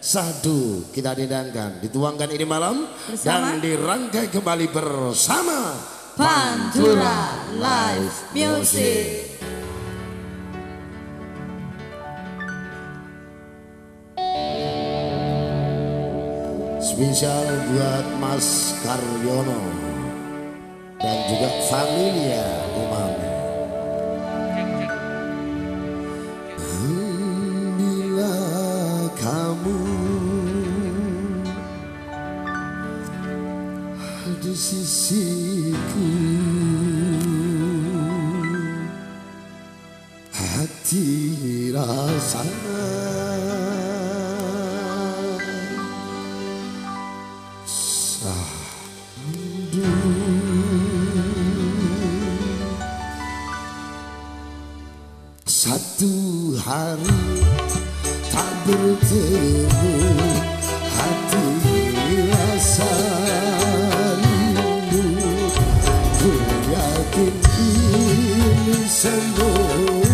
Sadu kita didangkan dituangkan ini malam Bersama? dan dirangkai kembali bersama Pantura Live Music. spesial buat Mas Karyono dan juga familia Umam. Bila kamu sisiku. Hati rasanya Sandu. Satu hari tak bertemu hati Kim Kim sen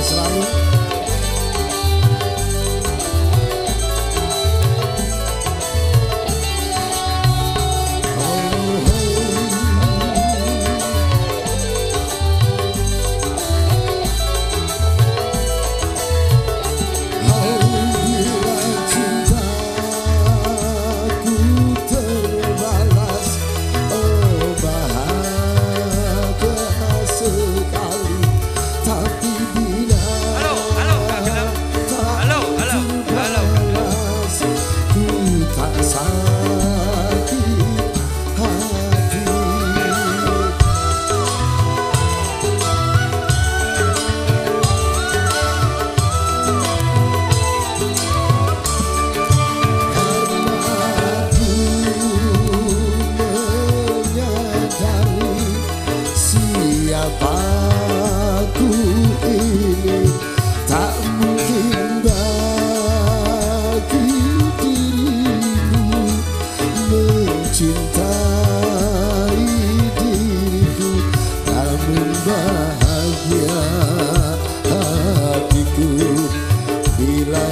Israel aku ini tak mungkin bagi dirimu mencintai diriku namun bahagia hatiku bila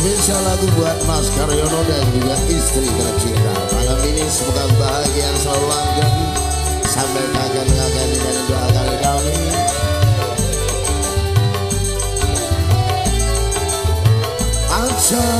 Spesial lagu buat Mas Karyono dan juga istri tercinta. Malam ini semoga bahagia selalu langgeng Sampai kakak-kakak dan doa kali kami. Acara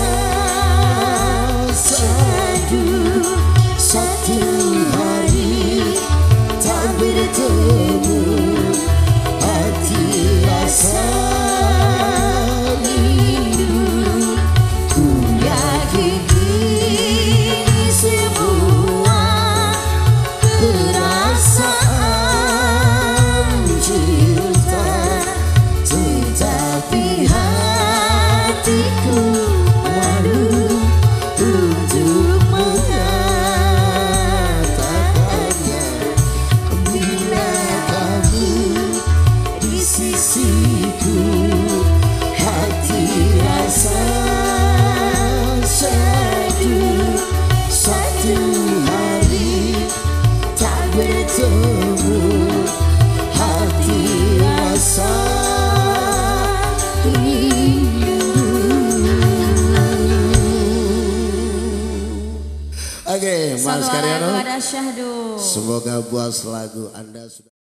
behind. Oke, Mas Karyono. Semoga buat lagu Anda sudah